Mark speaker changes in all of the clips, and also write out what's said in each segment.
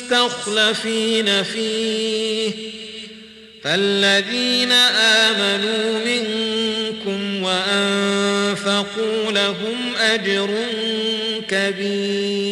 Speaker 1: المستخلفين فيه فالذين آمنوا منكم وأنفقوا لهم أجر كبير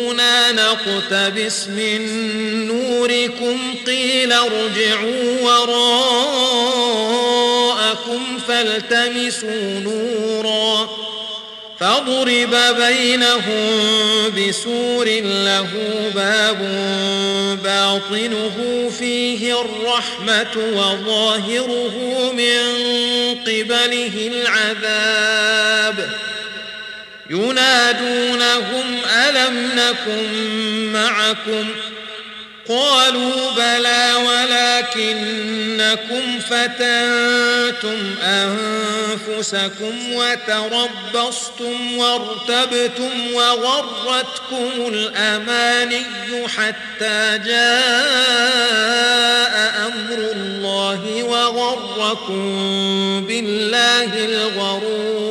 Speaker 1: نقتبس من نوركم قيل ارجعوا وراءكم فالتمسوا نورا فضرب بينهم بسور له باب باطنه فيه الرحمة وظاهره من قبله العذاب ينادونهم ألم نكن معكم قالوا بلى ولكنكم فتنتم أنفسكم وتربصتم وارتبتم وغرتكم الأماني حتى جاء أمر الله وغركم بالله الغرور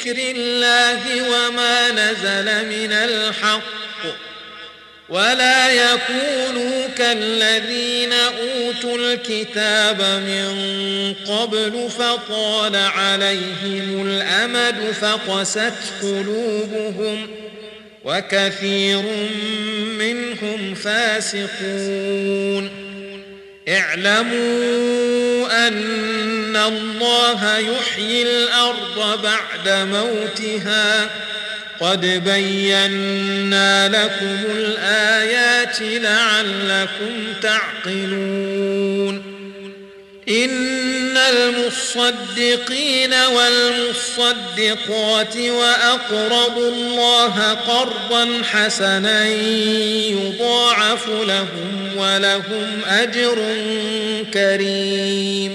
Speaker 1: ذكر الله وما نزل من الحق ولا يكونوا كالذين أوتوا الكتاب من قبل فطال عليهم الأمد فقست قلوبهم وكثير منهم فاسقون اعلموا أن ان الله يحيي الارض بعد موتها قد بينا لكم الايات لعلكم تعقلون ان المصدقين والمصدقات واقرضوا الله قرضا حسنا يضاعف لهم ولهم اجر كريم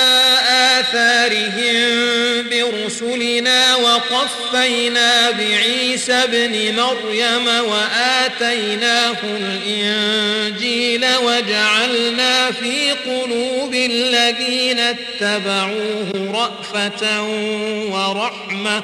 Speaker 1: آثارهم برسلنا وقفينا بعيسى بن مريم وآتيناه الإنجيل وجعلنا في قلوب الذين اتبعوه رأفة ورحمة